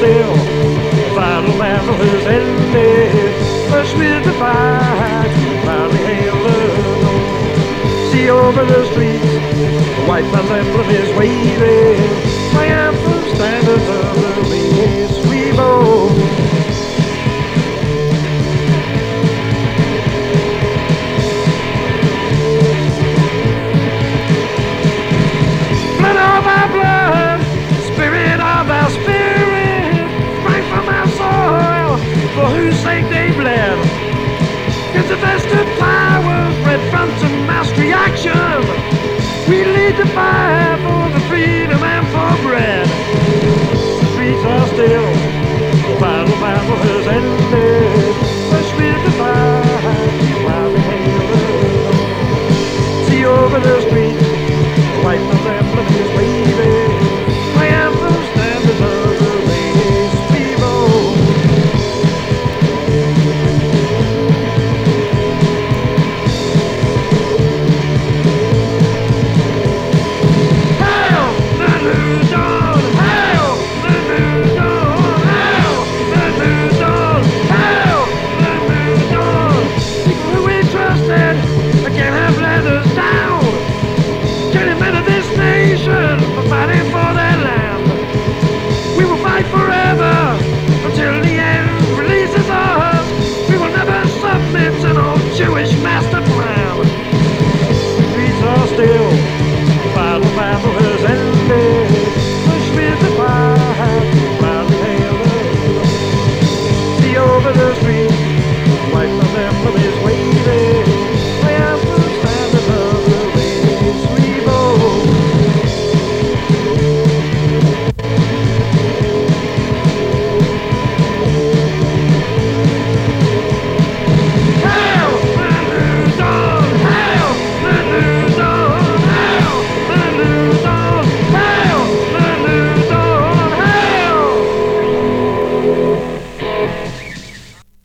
still. Final battle has ended. Brush with the be you Finally hail the Lord. See over the streets. The white man's emblem is waving. My anthem standards are. think they've. Cause the vested powers red from some mass reaction. We lead the fire. Jewish master!